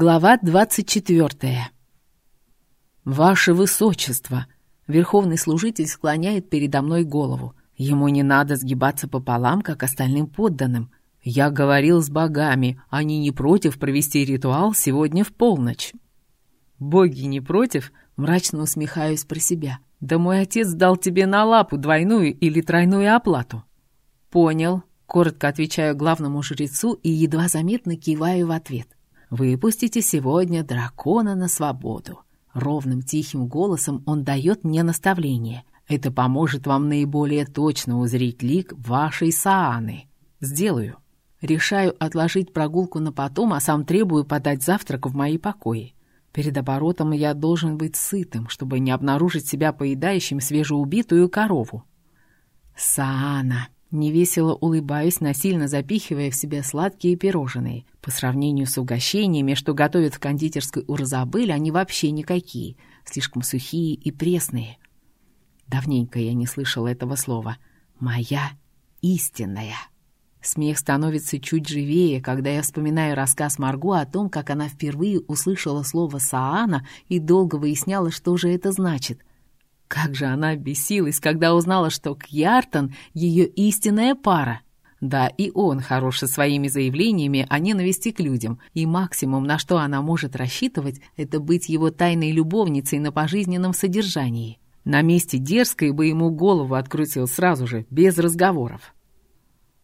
Глава 24. «Ваше Высочество!» Верховный служитель склоняет передо мной голову. Ему не надо сгибаться пополам, как остальным подданным. Я говорил с богами, они не против провести ритуал сегодня в полночь. «Боги не против?» Мрачно усмехаюсь про себя. «Да мой отец дал тебе на лапу двойную или тройную оплату». «Понял», — коротко отвечаю главному жрецу и едва заметно киваю в ответ. Выпустите сегодня дракона на свободу. Ровным тихим голосом он дает мне наставление. Это поможет вам наиболее точно узреть лик вашей Сааны. Сделаю. Решаю отложить прогулку на потом, а сам требую подать завтрак в мои покои. Перед оборотом я должен быть сытым, чтобы не обнаружить себя поедающим свежеубитую корову. Саана. Невесело улыбаюсь, насильно запихивая в себя сладкие пирожные. По сравнению с угощениями, что готовят в кондитерской у Розабель, они вообще никакие, слишком сухие и пресные. Давненько я не слышала этого слова. «Моя истинная». Смех становится чуть живее, когда я вспоминаю рассказ Марго о том, как она впервые услышала слово «Саана» и долго выясняла, что же это значит. Как же она бесилась, когда узнала, что Кьяртон — ее истинная пара. Да, и он хорош своими заявлениями о ненависти к людям, и максимум, на что она может рассчитывать, это быть его тайной любовницей на пожизненном содержании. На месте дерзкой бы ему голову открутил сразу же, без разговоров.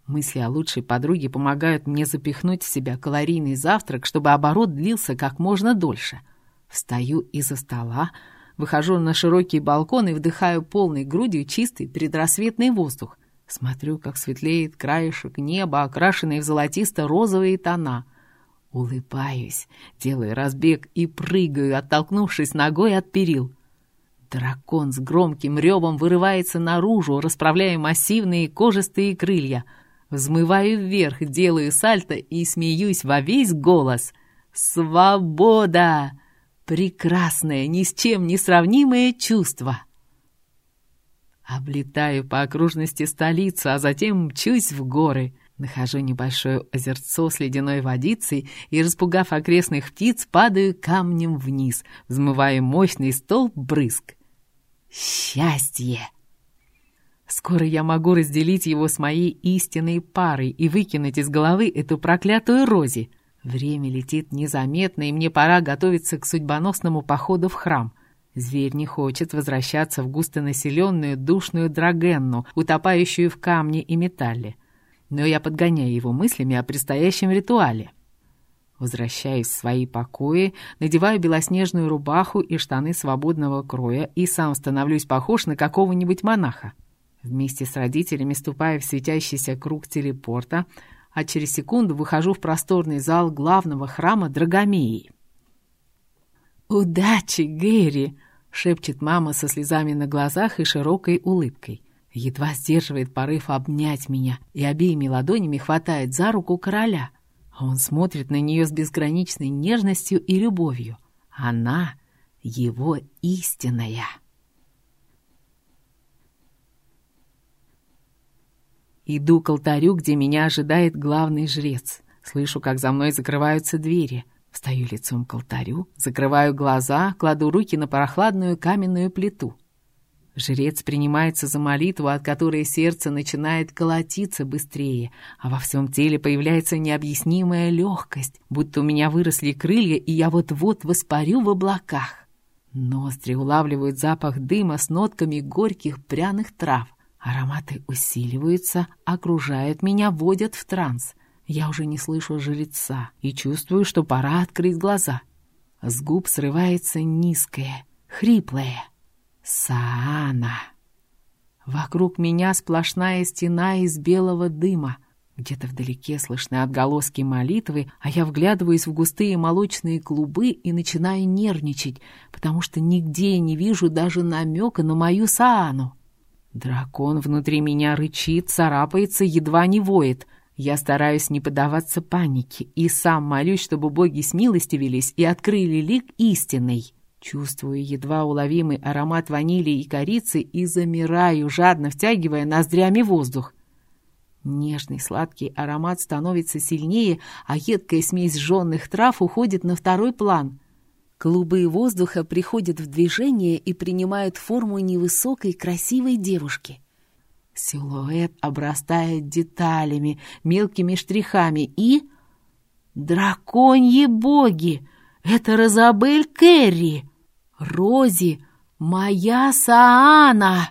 Мысли о лучшей подруге помогают мне запихнуть в себя калорийный завтрак, чтобы оборот длился как можно дольше. Встаю из-за стола, Выхожу на широкий балкон и вдыхаю полной грудью чистый предрассветный воздух. Смотрю, как светлеет краешек неба, окрашенный в золотисто-розовые тона. Улыбаюсь, делаю разбег и прыгаю, оттолкнувшись ногой от перил. Дракон с громким ревом вырывается наружу, расправляя массивные кожистые крылья. Взмываю вверх, делаю сальто и смеюсь во весь голос. «Свобода!» Прекрасное, ни с чем не сравнимое чувство. Облетаю по окружности столицу, а затем мчусь в горы. Нахожу небольшое озерцо с ледяной водицей и, распугав окрестных птиц, падаю камнем вниз, взмывая мощный столб брызг. Счастье! Скоро я могу разделить его с моей истинной парой и выкинуть из головы эту проклятую Рози — Время летит незаметно, и мне пора готовиться к судьбоносному походу в храм. Зверь не хочет возвращаться в густонаселенную душную драгенну, утопающую в камне и металле. Но я подгоняю его мыслями о предстоящем ритуале. Возвращаюсь в свои покои, надеваю белоснежную рубаху и штаны свободного кроя и сам становлюсь похож на какого-нибудь монаха. Вместе с родителями ступаю в светящийся круг телепорта, а через секунду выхожу в просторный зал главного храма Драгомеи. «Удачи, Гэри!» — шепчет мама со слезами на глазах и широкой улыбкой. Едва сдерживает порыв обнять меня и обеими ладонями хватает за руку короля. Он смотрит на нее с безграничной нежностью и любовью. Она — его истинная. Иду к алтарю, где меня ожидает главный жрец. Слышу, как за мной закрываются двери. Встаю лицом к алтарю, закрываю глаза, кладу руки на прохладную каменную плиту. Жрец принимается за молитву, от которой сердце начинает колотиться быстрее, а во всем теле появляется необъяснимая легкость, будто у меня выросли крылья, и я вот-вот воспарю в облаках. Ноздри улавливают запах дыма с нотками горьких пряных трав. Ароматы усиливаются, окружают меня, вводят в транс. Я уже не слышу жреца и чувствую, что пора открыть глаза. С губ срывается низкое, хриплое «Саана». Вокруг меня сплошная стена из белого дыма. Где-то вдалеке слышны отголоски молитвы, а я вглядываюсь в густые молочные клубы и начинаю нервничать, потому что нигде не вижу даже намека на мою Саану. Дракон внутри меня рычит, царапается, едва не воет. Я стараюсь не поддаваться панике и сам молюсь, чтобы боги смилостивились и открыли лик истинный. Чувствую едва уловимый аромат ванили и корицы и замираю, жадно втягивая ноздрями воздух. Нежный сладкий аромат становится сильнее, а едкая смесь жженных трав уходит на второй план. Клубы воздуха приходят в движение и принимают форму невысокой красивой девушки. Силуэт обрастает деталями, мелкими штрихами и... Драконьи боги! Это Розабель Керри! Рози! Моя Саана!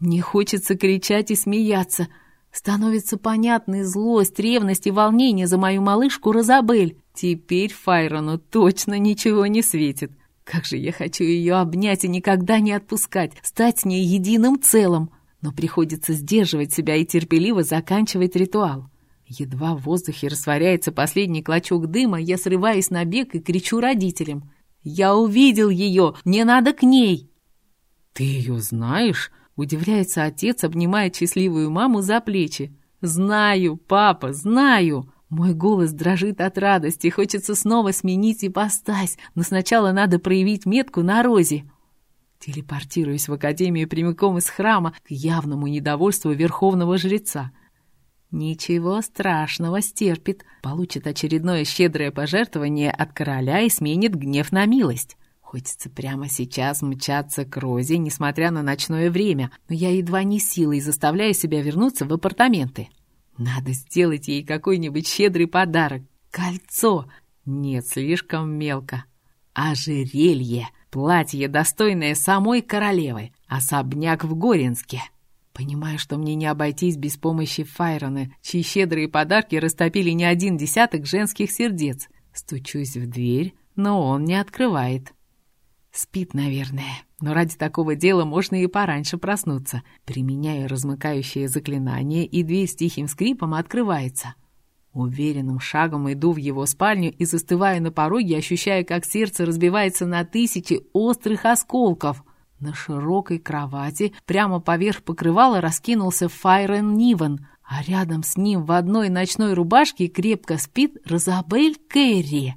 Не хочется кричать и смеяться. Становится понятной злость, ревность и волнение за мою малышку Розабель. Теперь Файрону точно ничего не светит. Как же я хочу ее обнять и никогда не отпускать, стать с ней единым целым. Но приходится сдерживать себя и терпеливо заканчивать ритуал. Едва в воздухе растворяется последний клочок дыма, я срываюсь на бег и кричу родителям. «Я увидел ее! Мне надо к ней!» «Ты ее знаешь?» — удивляется отец, обнимая счастливую маму за плечи. «Знаю, папа, знаю!» Мой голос дрожит от радости, хочется снова сменить ипостась, но сначала надо проявить метку на розе. Телепортируюсь в академию прямиком из храма к явному недовольству верховного жреца. Ничего страшного, стерпит, получит очередное щедрое пожертвование от короля и сменит гнев на милость. Хочется прямо сейчас мчаться к Розе, несмотря на ночное время, но я едва не силой заставляю себя вернуться в апартаменты. Надо сделать ей какой-нибудь щедрый подарок. Кольцо. Нет, слишком мелко. Ожерелье. Платье, достойное самой королевы. Особняк в Горинске. Понимаю, что мне не обойтись без помощи Файрона, чьи щедрые подарки растопили не один десяток женских сердец. Стучусь в дверь, но он не открывает. Спит, наверное. Но ради такого дела можно и пораньше проснуться. Применяю размыкающее заклинание, и дверь с тихим скрипом открывается. Уверенным шагом иду в его спальню и застываю на пороге, ощущая, как сердце разбивается на тысячи острых осколков. На широкой кровати, прямо поверх покрывала, раскинулся Файрен Нивен, а рядом с ним в одной ночной рубашке крепко спит Розабель Керри.